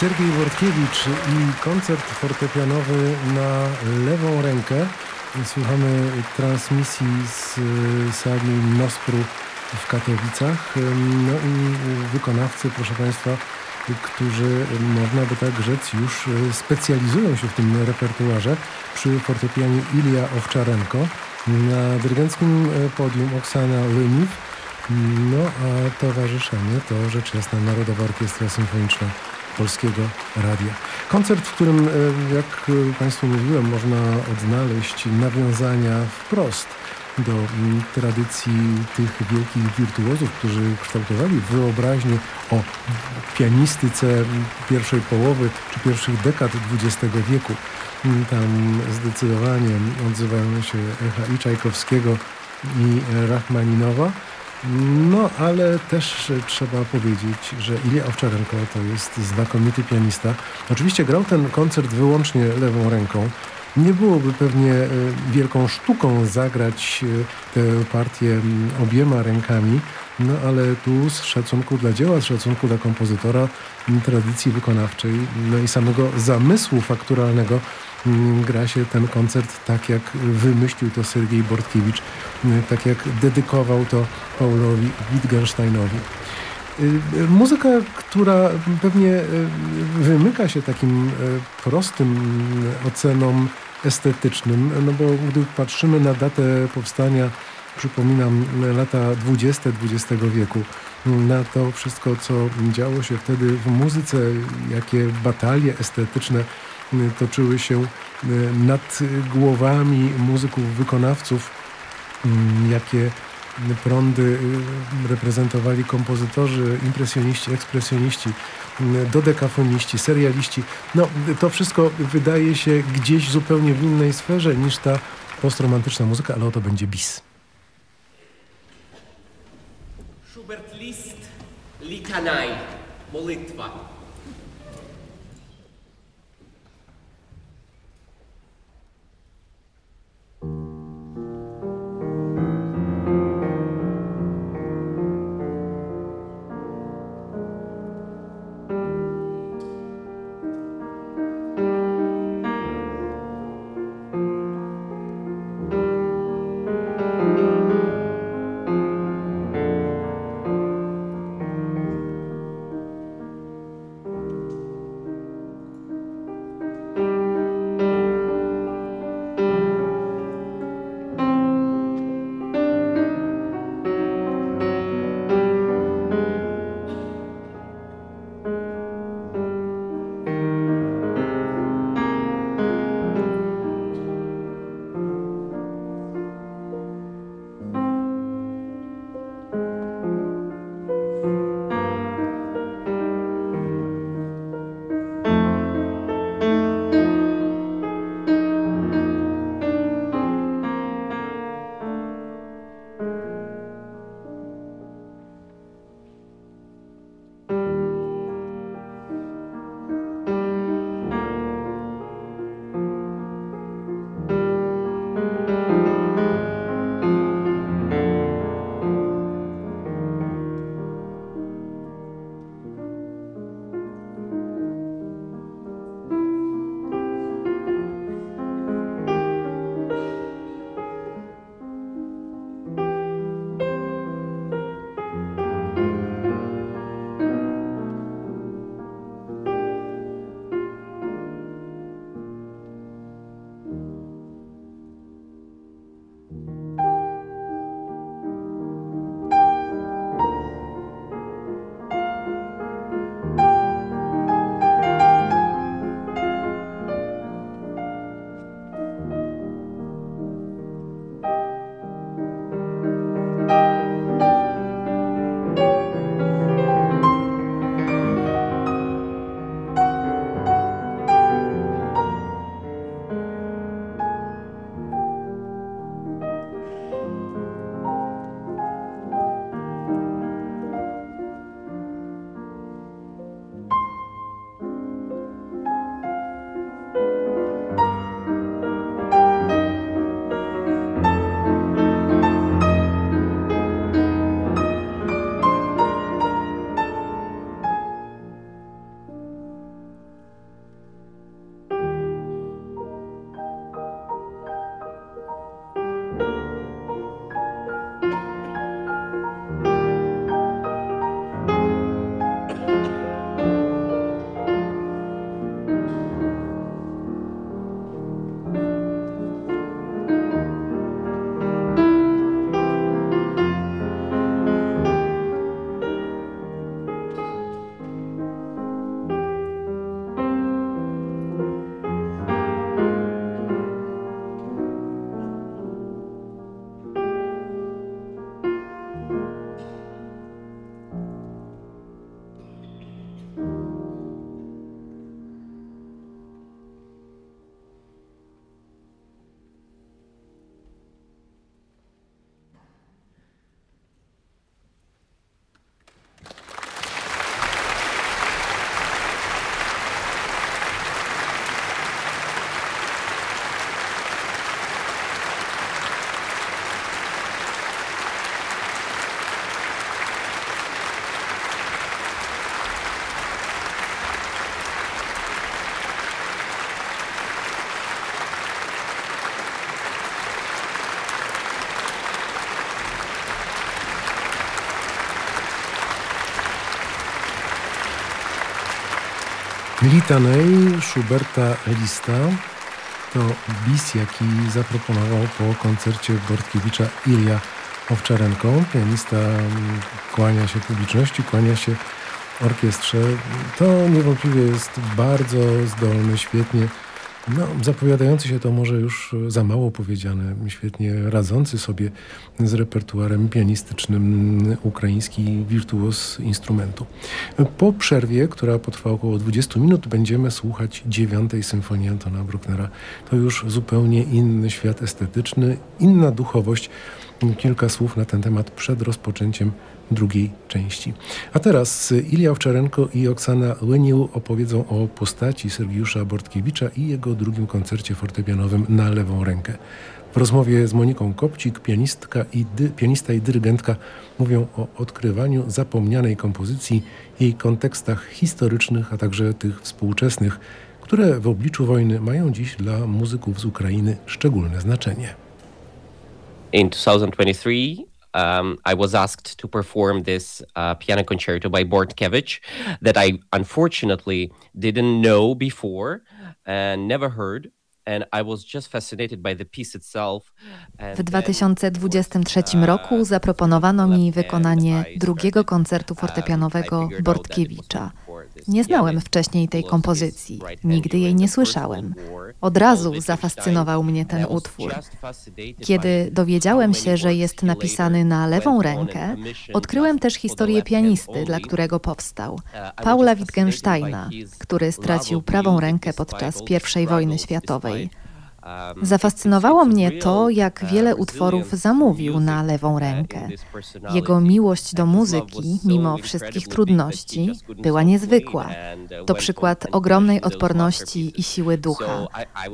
Sergiej Wordkiewicz i koncert fortepianowy na lewą rękę. Słuchamy transmisji z sali Nospru w Katowicach. No i wykonawcy, proszę Państwa, którzy, można by tak rzec, już specjalizują się w tym repertuarze. Przy fortepianie Ilia Owczarenko, na dyrygenckim podium Oksana Lyniw, no a towarzyszenie to rzecz jasna Narodowa Orkiestra Symfoniczna Polskiego Radia. Koncert, w którym, e, jak Państwu mówiłem, można odnaleźć nawiązania wprost do mm, tradycji tych wielkich wirtuozów, którzy kształtowali wyobraźnię o pianistyce pierwszej połowy czy pierwszych dekad XX wieku. Mm, tam zdecydowanie odzywają się echa i Czajkowskiego i Rachmaninowa. No, ale też trzeba powiedzieć, że Ilia Owczarenko to jest znakomity pianista. Oczywiście grał ten koncert wyłącznie lewą ręką. Nie byłoby pewnie e, wielką sztuką zagrać e, tę partię obiema rękami, no ale tu z szacunku dla dzieła, z szacunku dla kompozytora, tradycji wykonawczej, no i samego zamysłu fakturalnego gra się ten koncert tak, jak wymyślił to Sergiej Bortkiewicz, tak jak dedykował to Paulowi Wittgensteinowi. Y, muzyka, która pewnie wymyka się takim prostym ocenom estetycznym, no bo gdy patrzymy na datę powstania, przypominam, lata 20 XX wieku, na to wszystko, co działo się wtedy w muzyce, jakie batalie estetyczne toczyły się e, nad głowami muzyków, wykonawców, mm, jakie prądy e, reprezentowali kompozytorzy, impresjoniści, ekspresjoniści, dodekafoniści, serialiści. No, to wszystko wydaje się gdzieś zupełnie w innej sferze niż ta postromantyczna muzyka, ale oto będzie bis. Schubert List, Litanaj, Molitwa. Litanej Schuberta Lista to bis, jaki zaproponował po koncercie Bortkiewicza Ilja Owczarenko. Pianista kłania się publiczności, kłania się orkiestrze. To niewątpliwie jest bardzo zdolny, świetnie no, zapowiadający się to może już za mało powiedziane, świetnie radzący sobie z repertuarem pianistycznym ukraiński wirtuos instrumentu. Po przerwie, która potrwa około 20 minut, będziemy słuchać dziewiątej symfonii Antona Brucknera. To już zupełnie inny świat estetyczny, inna duchowość. Kilka słów na ten temat przed rozpoczęciem drugiej części. A teraz Ilia Owczarenko i Oksana Łynił opowiedzą o postaci Sergiusza Bortkiewicza i jego drugim koncercie fortepianowym na lewą rękę. W rozmowie z Moniką Kopcik, pianistka i dy, pianista i dyrygentka mówią o odkrywaniu zapomnianej kompozycji, jej kontekstach historycznych, a także tych współczesnych, które w obliczu wojny mają dziś dla muzyków z Ukrainy szczególne znaczenie. In 2023 um, I was asked to perform this uh, piano concerto by Bortkiewicz that I unfortunately didn't know before and never heard. W 2023 uh, roku zaproponowano mi wykonanie drugiego koncertu um, fortepianowego Bortkiewicza. Nie znałem wcześniej tej kompozycji, nigdy jej nie słyszałem. Od razu zafascynował mnie ten utwór. Kiedy dowiedziałem się, że jest napisany na lewą rękę, odkryłem też historię pianisty, dla którego powstał. Paula Wittgensteina, który stracił prawą rękę podczas I wojny światowej. Zafascynowało mnie to, jak wiele utworów zamówił na lewą rękę. Jego miłość do muzyki, mimo wszystkich trudności, była niezwykła. To przykład ogromnej odporności i siły ducha.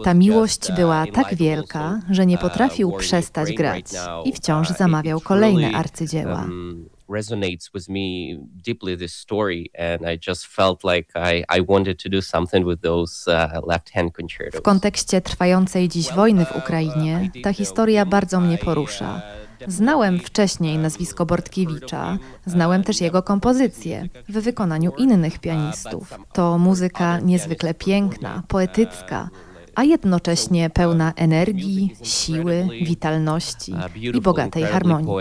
Ta miłość była tak wielka, że nie potrafił przestać grać i wciąż zamawiał kolejne arcydzieła resonates with me deeply this story and I just felt like I, I wanted to do something with those uh, left hand concertos. W kontekście trwającej dziś wojny w Ukrainie ta historia bardzo mnie porusza. Znałem wcześniej nazwisko Bortkiewicza, znałem też jego kompozycje w wykonaniu innych pianistów. To muzyka niezwykle piękna, poetycka, a jednocześnie pełna energii, siły, witalności i bogatej harmonii.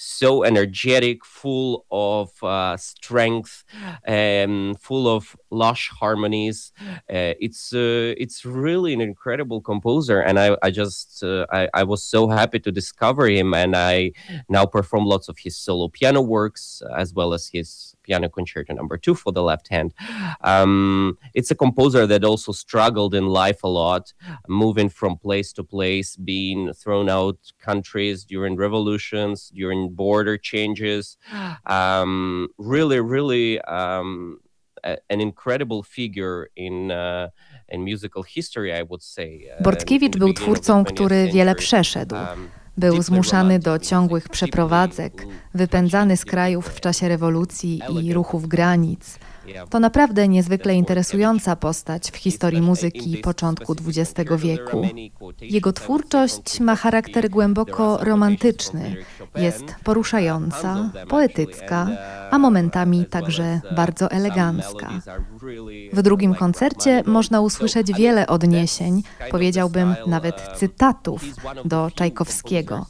So energetic, full of uh, strength, um, full of lush harmonies. Uh, it's uh, it's really an incredible composer, and I I just uh, I, I was so happy to discover him, and I now perform lots of his solo piano works as well as his Piano Concerto Number Two for the left hand. Um, it's a composer that also struggled in life a lot, moving from place to place, being thrown out countries during revolutions, during border changes. Um, really, really um, an incredible figure in. Uh, in musical history, I would say. Uh, Bortkiewicz był twórcą, który wiele przeszedł. Um, Był zmuszany do ciągłych przeprowadzek, wypędzany z krajów w czasie rewolucji i ruchów granic. To naprawdę niezwykle interesująca postać w historii muzyki początku XX wieku. Jego twórczość ma charakter głęboko romantyczny, jest poruszająca, poetycka, a momentami także bardzo elegancka. W drugim koncercie można usłyszeć wiele odniesień, powiedziałbym nawet cytatów do Czajkowskiego.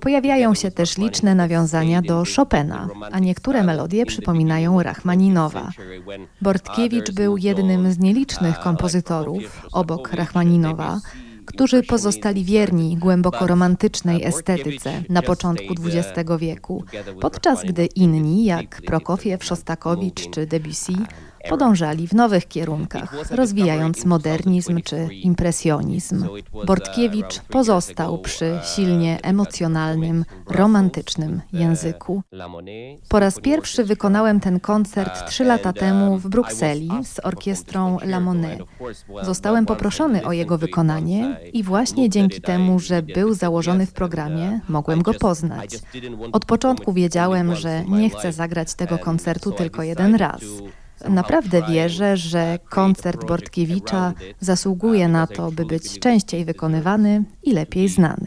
Pojawiają się też liczne nawiązania do Chopina, a niektóre melodie przypominają Rachmaninowa. Bortkiewicz był jednym z nielicznych kompozytorów, obok Rachmaninowa, którzy pozostali wierni głęboko romantycznej estetyce na początku XX wieku, podczas gdy inni, jak Prokofiew, Szostakowicz czy Debussy, podążali w nowych kierunkach, rozwijając modernizm czy impresjonizm. Bortkiewicz pozostał przy silnie emocjonalnym, romantycznym języku. Po raz pierwszy wykonałem ten koncert trzy lata temu w Brukseli z orkiestrą La Monnaie. Zostałem poproszony o jego wykonanie i właśnie dzięki temu, że był założony w programie, mogłem go poznać. Od początku wiedziałem, że nie chcę zagrać tego koncertu tylko jeden raz. Naprawdę wierzę, że koncert Bortkiewicza zasługuje na to, by być częściej wykonywany i lepiej znany.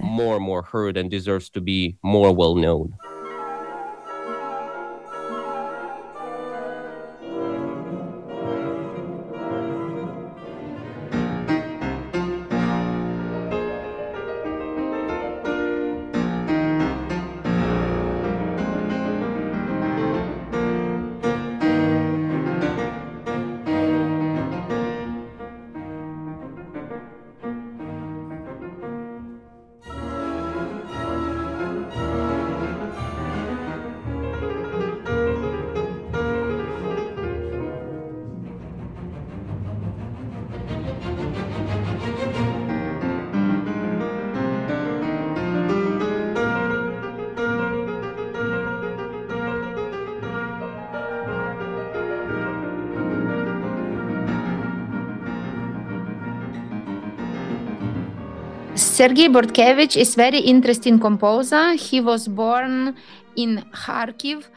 Sergei Bortkiewicz is very interesting composer. He was born in Kharkiv.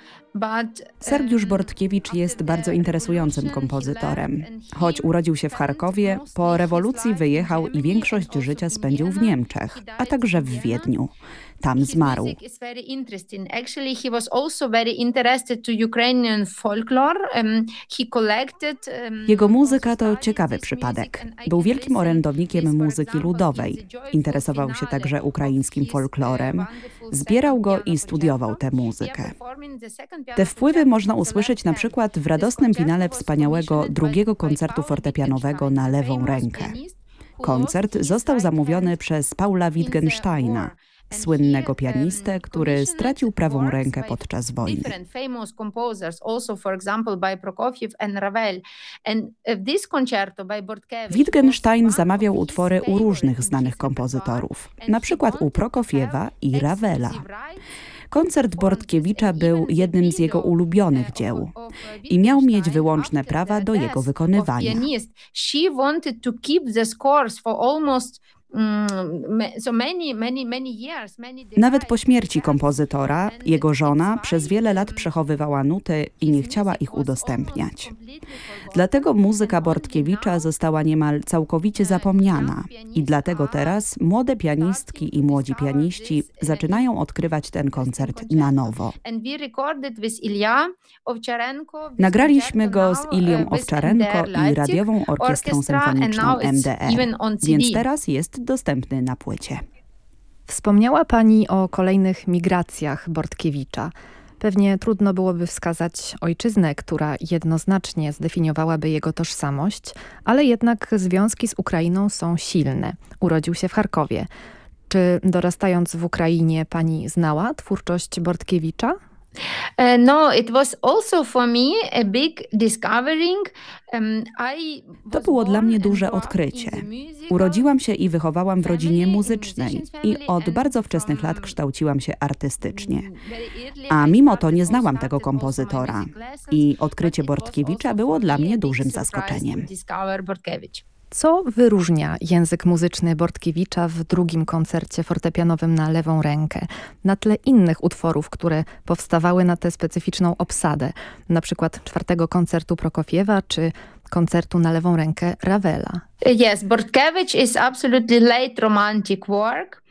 Sergiusz Bortkiewicz jest bardzo interesującym kompozytorem. Choć urodził się w Charkowie, po rewolucji wyjechał i większość życia spędził w Niemczech, a także w Wiedniu. Tam zmarł. Um, um, Jego muzyka to ciekawy przypadek. Był wielkim orędownikiem muzyki ludowej. Interesował się także ukraińskim folklorem. Zbierał go i studiował tę muzykę. Te wpływy można usłyszeć na przykład w radosnym finale wspaniałego drugiego koncertu fortepianowego na lewą rękę. Koncert został zamówiony przez Paula Wittgensteina, słynnego pianistę, który stracił prawą rękę podczas wojny. Wittgenstein zamawiał utwory u różnych znanych kompozytorów, na przykład u Prokofiewa i Ravela. Koncert Bortkiewicza był jednym z jego ulubionych dzieł i miał mieć wyłączne prawa do jego wykonywania. Nawet po śmierci kompozytora, jego żona przez wiele lat przechowywała nuty i nie chciała ich udostępniać. Dlatego muzyka Bortkiewicza została niemal całkowicie zapomniana. i dlatego teraz młode pianistki i młodzi pianiści zaczynają odkrywać ten koncert na nowo. Nagraliśmy go z Ilią Owczarenko i Radiową Orkiestrą Symfoniczną MDR, więc teraz jest dostępny na płycie. Wspomniała Pani o kolejnych migracjach Bortkiewicza. Pewnie trudno byłoby wskazać ojczyznę, która jednoznacznie zdefiniowałaby jego tożsamość, ale jednak związki z Ukrainą są silne. Urodził się w Charkowie. Czy dorastając w Ukrainie pani znała twórczość Bortkiewicza? Uh, no, it was also for me a big discovering. Um, to było dla mnie duże odkrycie. Urodziłam się i wychowałam w rodzinie muzycznej i od bardzo wczesnych lat kształciłam się artystycznie. A mimo to nie znałam tego kompozytora i odkrycie Bortkiewicza było dla mnie dużym zaskoczeniem. Co wyróżnia język muzyczny Bortkiewicza w drugim koncercie fortepianowym na lewą rękę, na tle innych utworów, które powstawały na tę specyficzną obsadę, na przykład czwartego koncertu Prokofiewa czy koncertu na lewą rękę Ravela? Yes, Bortkiewicz is absolutely late romantic work.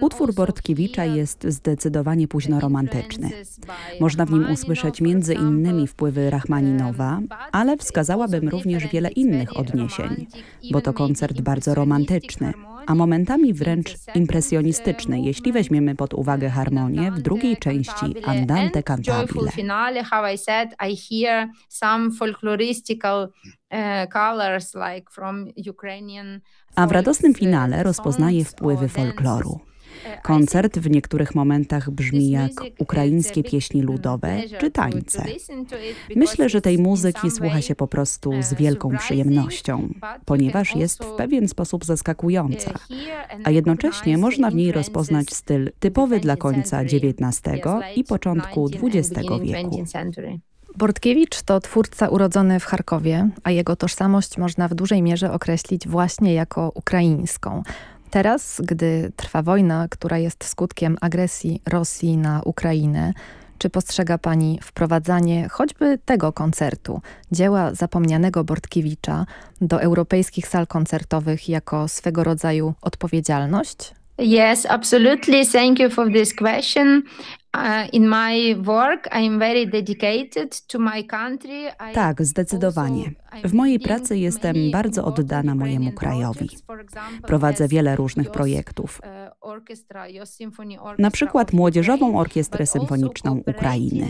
Utwór Bortkiewicza jest zdecydowanie późno romantyczny. Można w nim usłyszeć między innymi wpływy Rachmaninowa, ale wskazałabym również wiele innych odniesień, bo to koncert bardzo romantyczny, a momentami wręcz impresjonistyczny, jeśli weźmiemy pod uwagę harmonię w drugiej części Andante Cantabile. A w radosnym finale rozpoznaje wpływy folkloru. Koncert w niektórych momentach brzmi jak ukraińskie pieśni ludowe czy tańce. Myślę, że tej muzyki słucha się po prostu z wielką przyjemnością, ponieważ jest w pewien sposób zaskakująca, a jednocześnie można w niej rozpoznać styl typowy dla końca XIX i początku XX wieku. Bortkiewicz to twórca urodzony w Charkowie, a jego tożsamość można w dużej mierze określić właśnie jako ukraińską. Teraz, gdy trwa wojna, która jest skutkiem agresji Rosji na Ukrainę, czy postrzega Pani wprowadzanie choćby tego koncertu, dzieła zapomnianego Bortkiewicza, do europejskich sal koncertowych jako swego rodzaju odpowiedzialność? Yes, absolutely. Thank you for this question. Tak, zdecydowanie. W mojej pracy jestem bardzo oddana mojemu krajowi. Prowadzę wiele różnych projektów. Na przykład Młodzieżową Orkiestrę Symfoniczną Ukrainy.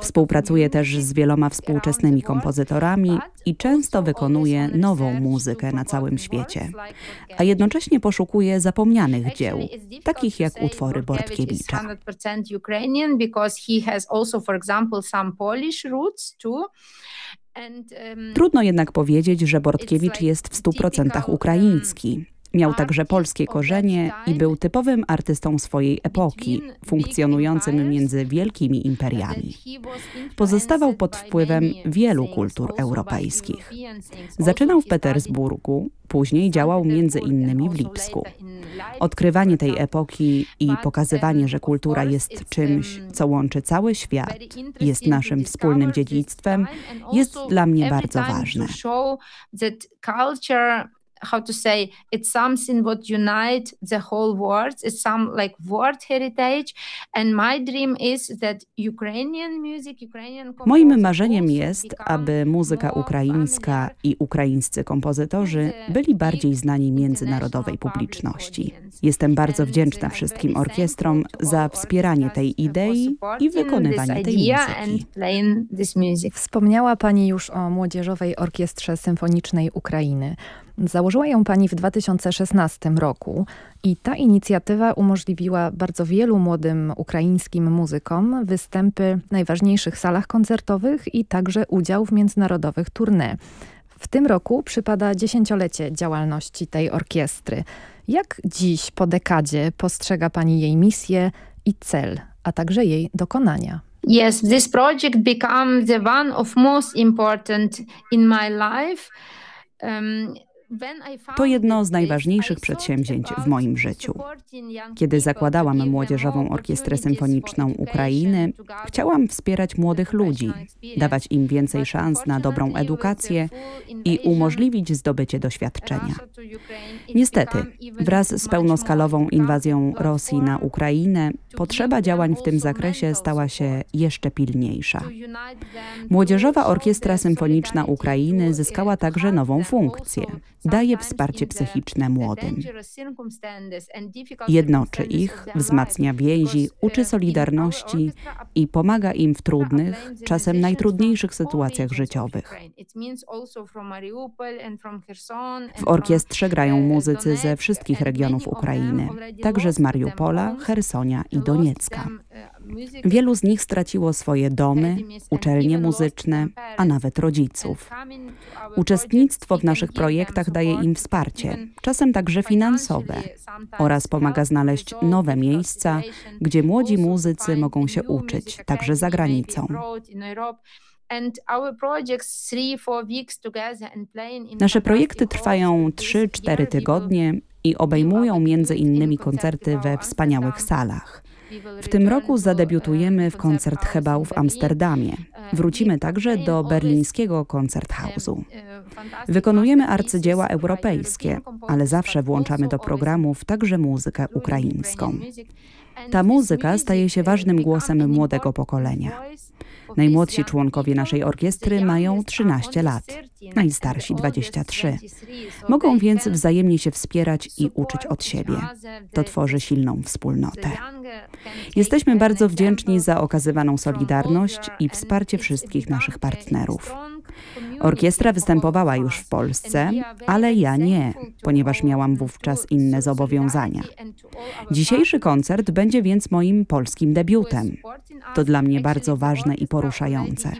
Współpracuję też z wieloma współczesnymi kompozytorami i często wykonuję nową muzykę na całym świecie, a jednocześnie poszukuję zapomnianych dzieł, takich jak utwory Bortkiewicza. Trudno jednak powiedzieć, że Bortkiewicz jest w stu procentach ukraiński. Miał także polskie korzenie i był typowym artystą swojej epoki, funkcjonującym między wielkimi imperiami. Pozostawał pod wpływem wielu kultur europejskich. Zaczynał w Petersburgu, później działał między innymi w Lipsku. Odkrywanie tej epoki i pokazywanie, że kultura jest czymś, co łączy cały świat, jest naszym wspólnym dziedzictwem, jest dla mnie bardzo ważne how to say it's something what unite the whole world it's some like world heritage and my dream is that Ukrainian music Ukrainian Moim marzeniem jest, aby muzyka ukraińska i ukraińscy kompozytorzy byli bardziej znani międzynarodowej publiczności. Jestem bardzo wdzięczna wszystkim orkiestrom za wspieranie tej idei i wykonywanie tej muzyki. Wspomniała Pani już o Młodzieżowej Orkiestrze Symfonicznej Ukrainy. Założyła ją pani w 2016 roku i ta inicjatywa umożliwiła bardzo wielu młodym ukraińskim muzykom występy w najważniejszych salach koncertowych i także udział w międzynarodowych tournée. W tym roku przypada dziesięciolecie działalności tej orkiestry. Jak dziś, po dekadzie, postrzega Pani jej misję i cel, a także jej dokonania? Yes, this project became the one of most important in my life. Um, to jedno z najważniejszych przedsięwzięć w moim życiu. Kiedy zakładałam Młodzieżową Orkiestrę Symfoniczną Ukrainy, chciałam wspierać młodych ludzi, dawać im więcej szans na dobrą edukację i umożliwić zdobycie doświadczenia. Niestety, wraz z pełnoskalową inwazją Rosji na Ukrainę, potrzeba działań w tym zakresie stała się jeszcze pilniejsza. Młodzieżowa Orkiestra Symfoniczna Ukrainy zyskała także nową funkcję daje wsparcie psychiczne młodym. Jednoczy ich, wzmacnia więzi, uczy solidarności i pomaga im w trudnych, czasem najtrudniejszych sytuacjach życiowych. W orkiestrze grają muzycy ze wszystkich regionów Ukrainy, także z Mariupola, Hersonia i Doniecka. Wielu z nich straciło swoje domy, uczelnie muzyczne, a nawet rodziców. Uczestnictwo w naszych projektach daje im wsparcie, czasem także finansowe, oraz pomaga znaleźć nowe miejsca, gdzie młodzi muzycy mogą się uczyć, także za granicą. Nasze projekty trwają 3-4 tygodnie i obejmują między innymi koncerty we wspaniałych salach. W tym roku zadebiutujemy w koncert Hebał w Amsterdamie. Wrócimy także do berlińskiego koncerthausu. Wykonujemy arcydzieła europejskie, ale zawsze włączamy do programów także muzykę ukraińską. Ta muzyka staje się ważnym głosem młodego pokolenia. Najmłodsi członkowie naszej orkiestry mają 13 lat, najstarsi 23. Mogą więc wzajemnie się wspierać i uczyć od siebie. To tworzy silną wspólnotę. Jesteśmy bardzo wdzięczni za okazywaną solidarność i wsparcie wszystkich naszych partnerów. Orkiestra występowała już w Polsce, ale ja nie, ponieważ miałam wówczas inne zobowiązania. Dzisiejszy koncert będzie więc moim polskim debiutem. To dla mnie bardzo ważne i poruszające.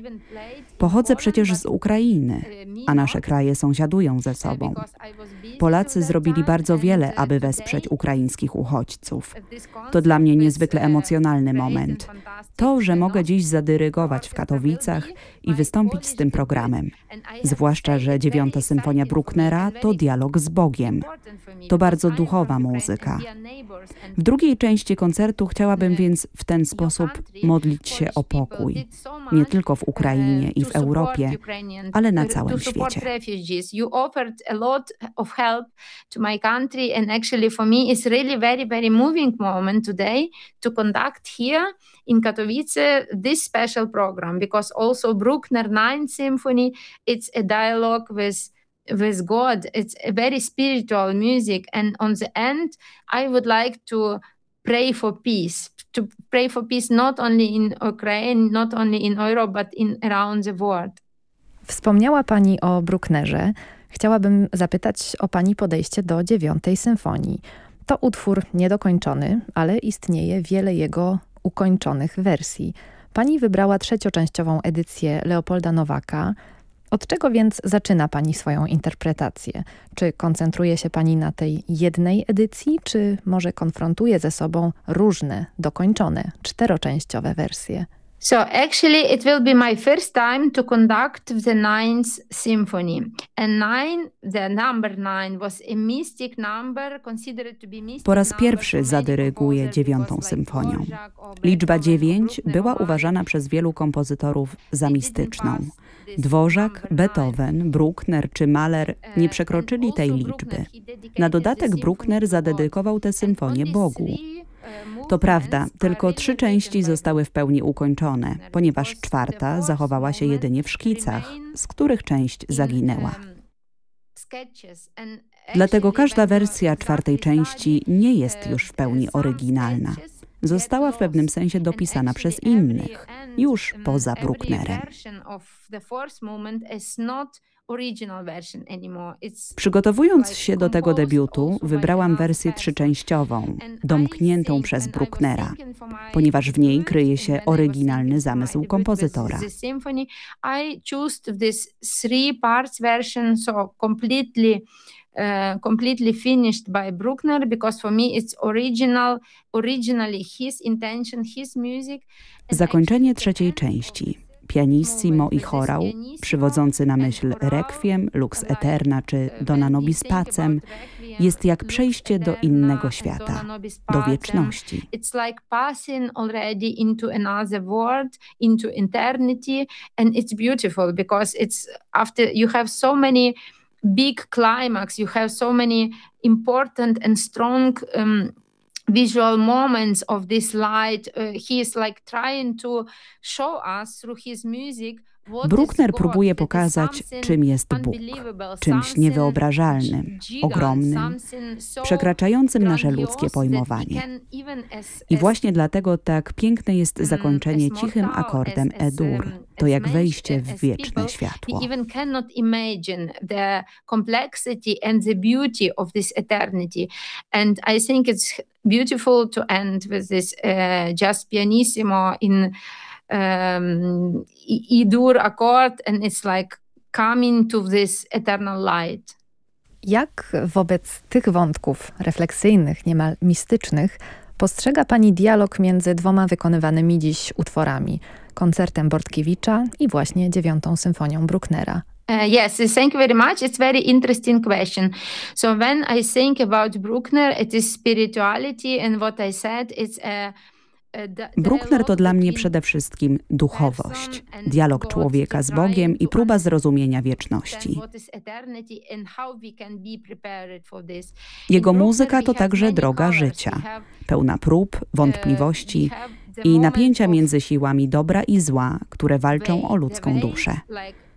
Pochodzę przecież z Ukrainy, a nasze kraje sąsiadują ze sobą. Polacy zrobili bardzo wiele, aby wesprzeć ukraińskich uchodźców. To dla mnie niezwykle emocjonalny moment. To, że mogę dziś zadyrygować w Katowicach i wystąpić z tym programem. Zwłaszcza, że dziewiąta symfonia Brucknera to dialog z Bogiem. To bardzo duchowa muzyka. W drugiej części koncertu chciałabym więc w ten sposób modlić się o pokój, nie tylko w Ukrainie i w Europie, ale na całym świecie. You offered a lot of help to my country and actually for me it's really very very moving moment today to conduct here in Katowice this special program because also Bruckner 9 Symphony it's a dialogue with with God. It's a very spiritual music. And on the end, I would like to pray for peace, to pray for peace not only in Ukraine, not only in Europe, but in around the world. Wspomniała Pani o Brucknerze. Chciałabym zapytać o Pani podejście do dziewiątej symfonii. To utwór niedokończony, ale istnieje wiele jego ukończonych wersji. Pani wybrała trzecioczęściową edycję Leopolda Nowaka. Od czego więc zaczyna Pani swoją interpretację? Czy koncentruje się Pani na tej jednej edycji, czy może konfrontuje ze sobą różne, dokończone, czteroczęściowe wersje? So actually, it will be my first time to conduct the Ninth Symphony. And nine, the number nine was a mystic number considered to be mystic Po raz pierwszy zadyryguję dziewiątą symfonią. Liczba dziewięć była uważana przez wielu kompozytorów za mistyczną. Dworzak, Beethoven, Bruckner czy Mahler nie przekroczyli tej liczby. Na dodatek Bruckner zadedykował tę symfonię Bogu. To prawda, tylko trzy części zostały w pełni ukończone, ponieważ czwarta zachowała się jedynie w szkicach, z których część zaginęła. Dlatego każda wersja czwartej części nie jest już w pełni oryginalna. Została w pewnym sensie dopisana przez innych, już poza Brucknerem. Przygotowując się do tego debiutu, wybrałam wersję trzyczęściową, domkniętą przez Brucknera, ponieważ w niej kryje się oryginalny zamysł kompozytora. Uh, completely finished by Bruckner because for me it's original, originally his intention, his music. Zakończenie trzeciej części pianissimo i chorał, przywodzący na myśl requiem, lux eterna czy dona nobis pacem, jest jak przejście do innego świata, do wieczności. It's like passing already into another world, into eternity and it's beautiful because it's after you have so many big climax, you have so many important and strong um, visual moments of this light. Uh, he is like trying to show us through his music Bruckner próbuje pokazać, czym jest Bóg, czymś niewyobrażalnym, ogromnym, przekraczającym nasze ludzkie pojmowanie. I właśnie dlatego tak piękne jest mm, zakończenie cichym akordem E-dur. To jak wejście w wieczne światło. beautiful to end with this uh, just pianissimo in um, E-dur accord and it's like coming to this eternal light. Jak wobec tych wątków refleksyjnych, niemal mistycznych, postrzega Pani dialog między dwoma wykonywanymi dziś utworami, koncertem Bortkiewicza i właśnie dziewiątą symfonią Brucknera? Uh, yes, thank you very much. It's very interesting question. So when I think about Bruckner, it is spirituality and what I said, it's a Bruckner to dla mnie przede wszystkim duchowość, dialog człowieka z Bogiem i próba zrozumienia wieczności. Jego muzyka to także droga życia, pełna prób, wątpliwości i napięcia między siłami dobra i zła, które walczą o ludzką duszę.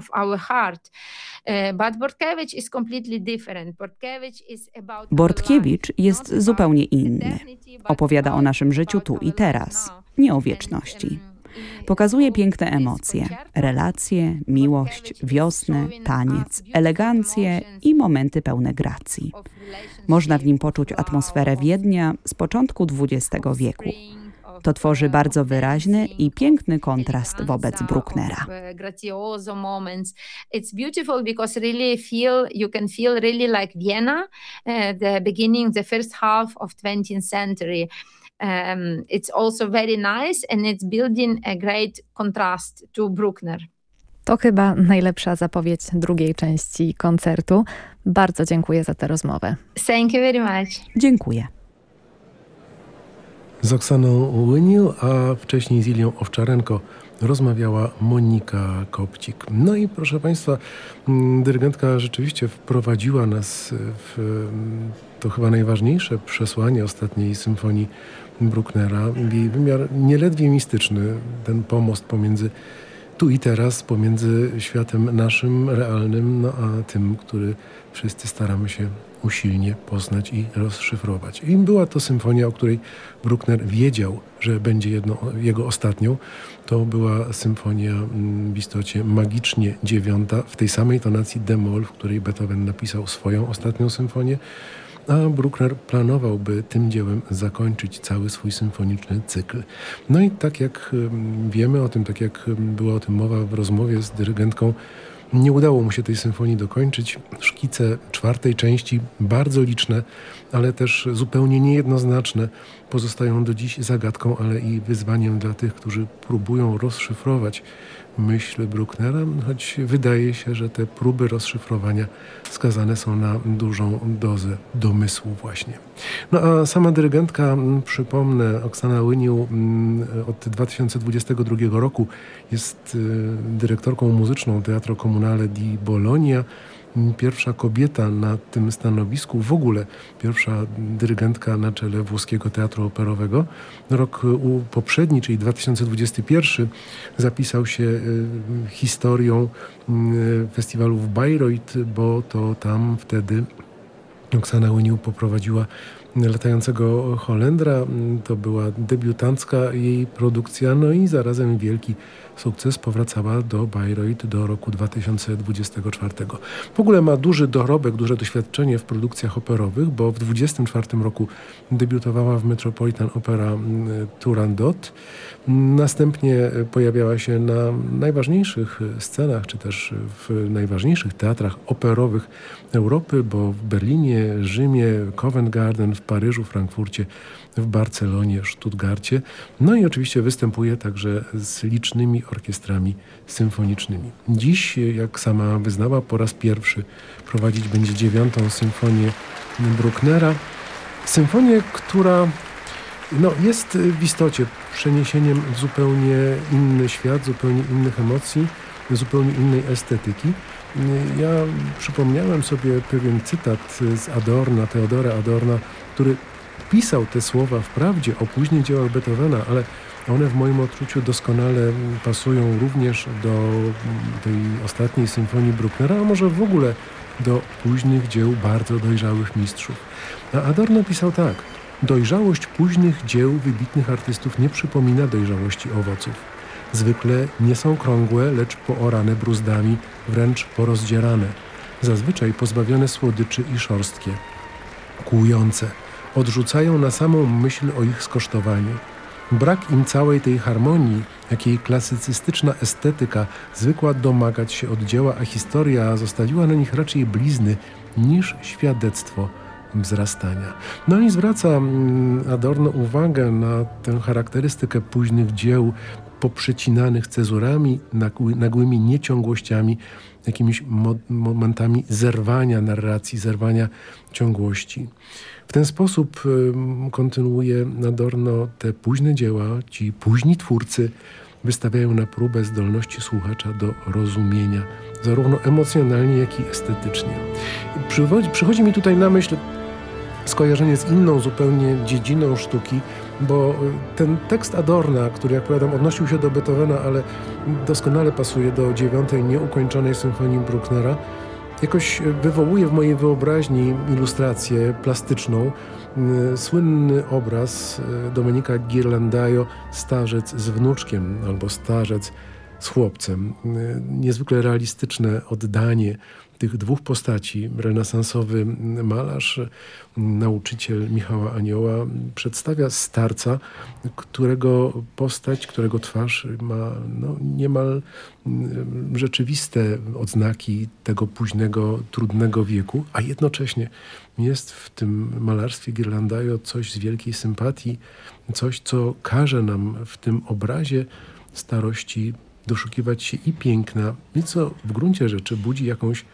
of our heart. Uh, Bortkiewicz jest zupełnie inny. Opowiada o naszym życiu tu i teraz, nie o wieczności. Pokazuje piękne emocje, relacje, miłość, wiosnę, taniec, elegancję i momenty pełne gracji. Można w nim poczuć atmosferę Wiednia z początku XX wieku. To tworzy bardzo wyraźny i piękny kontrast wobec Brucknera. It's beautiful because really feel you can feel really like Vienna, the beginning, the first half of 20th century. Um, it's also very nice and it's building a great contrast to Bruckner. To chyba najlepsza zapowiedź drugiej części koncertu. Bardzo dziękuję za tę rozmowę. Thank you very much. Dziękuję z Oksaną Łynił, a wcześniej z Ilią Owczarenko rozmawiała Monika Kopcik. No i proszę Państwa, mm, dyrygentka rzeczywiście wprowadziła nas w to chyba najważniejsze przesłanie ostatniej symfonii Brucknera. Jej wymiar nieledwie mistyczny, ten pomost pomiędzy tu i teraz pomiędzy światem naszym, realnym, no a tym, który wszyscy staramy się usilnie poznać i rozszyfrować. I była to symfonia, o której Bruckner wiedział, że będzie jedno, jego ostatnią. To była symfonia mm, w istocie magicznie dziewiąta, w tej samej tonacji d-moll, w której Beethoven napisał swoją ostatnią symfonię a Bruckner planował, by tym dziełem zakończyć cały swój symfoniczny cykl. No i tak jak wiemy o tym, tak jak była o tym mowa w rozmowie z dyrygentką, nie udało mu się tej symfonii dokończyć. Szkice czwartej części, bardzo liczne, ale też zupełnie niejednoznaczne, pozostają do dziś zagadką, ale i wyzwaniem dla tych, którzy próbują rozszyfrować myśl Brucknera, choć wydaje się, że te próby rozszyfrowania skazane są na dużą dozę domysłu właśnie. No a sama dyrygentka, przypomnę, Oksana Łyniu od 2022 roku jest y, dyrektorką muzyczną Teatro Comunale di Bologna pierwsza kobieta na tym stanowisku, w ogóle pierwsza dyrygentka na czele włoskiego teatru operowego. Rok poprzedni, czyli 2021, zapisał się y, historią y, festiwalu w Bayreuth, bo to tam wtedy Oksana Łyniu poprowadziła latającego Holendra. To była debiutancka jej produkcja, no i zarazem wielki sukces powracała do Bayreuth do roku 2024. W ogóle ma duży dorobek, duże doświadczenie w produkcjach operowych, bo w 2024 roku debiutowała w Metropolitan Opera Turandot. Następnie pojawiała się na najważniejszych scenach, czy też w najważniejszych teatrach operowych Europy, bo w Berlinie, Rzymie, Covent Garden, w Paryżu, Frankfurcie, w Barcelonie, Stuttgarcie. No i oczywiście występuje także z licznymi orkiestrami symfonicznymi. Dziś, jak sama wyznała, po raz pierwszy prowadzić będzie dziewiątą symfonię Brucknera. Symfonię, która no, jest w istocie przeniesieniem w zupełnie inny świat, zupełnie innych emocji, zupełnie innej estetyki. Ja przypomniałem sobie pewien cytat z Adorna, Teodora Adorna, który pisał te słowa wprawdzie o późnych dziełach Beethovena, ale one w moim odczuciu doskonale pasują również do tej ostatniej symfonii Brucknera, a może w ogóle do późnych dzieł bardzo dojrzałych mistrzów. A Adorno pisał tak. Dojrzałość późnych dzieł wybitnych artystów nie przypomina dojrzałości owoców. Zwykle nie są krągłe, lecz poorane bruzdami, wręcz porozdzierane. Zazwyczaj pozbawione słodyczy i szorstkie. Kłujące – odrzucają na samą myśl o ich skosztowaniu. Brak im całej tej harmonii, jakiej klasycystyczna estetyka zwykła domagać się od dzieła, a historia zostawiła na nich raczej blizny niż świadectwo wzrastania. No i zwraca mm, Adorno uwagę na tę charakterystykę późnych dzieł poprzecinanych cezurami, nagłymi nieciągłościami, jakimiś momentami zerwania narracji, zerwania ciągłości. W ten sposób kontynuuje Adorno te późne dzieła, ci późni twórcy wystawiają na próbę zdolności słuchacza do rozumienia, zarówno emocjonalnie, jak i estetycznie. Przychodzi, przychodzi mi tutaj na myśl skojarzenie z inną zupełnie dziedziną sztuki, bo ten tekst Adorna, który jak powiadam odnosił się do Beethovena, ale doskonale pasuje do dziewiątej nieukończonej symfonii Brucknera, jakoś wywołuje w mojej wyobraźni ilustrację plastyczną. Y, słynny obraz y, Domenika Ghirlandaio, starzec z wnuczkiem albo starzec z chłopcem. Y, niezwykle realistyczne oddanie tych dwóch postaci, renesansowy malarz, nauczyciel Michała Anioła, przedstawia starca, którego postać, którego twarz ma no, niemal mm, rzeczywiste odznaki tego późnego, trudnego wieku, a jednocześnie jest w tym malarstwie Girlandajo coś z wielkiej sympatii, coś, co każe nam w tym obrazie starości doszukiwać się i piękna, i co w gruncie rzeczy budzi jakąś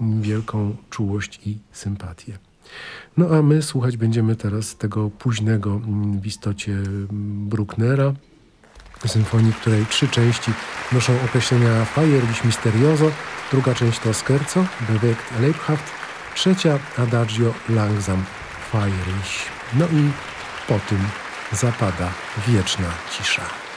wielką czułość i sympatię. No a my słuchać będziemy teraz tego późnego mm, w istocie mm, Brucknera, symfonii, której trzy części noszą określenia Feierlich Misterioso, druga część to Scherzo, Bewegt Lebhaft, trzecia Adagio Langsam Feierlich. No i po tym zapada wieczna cisza.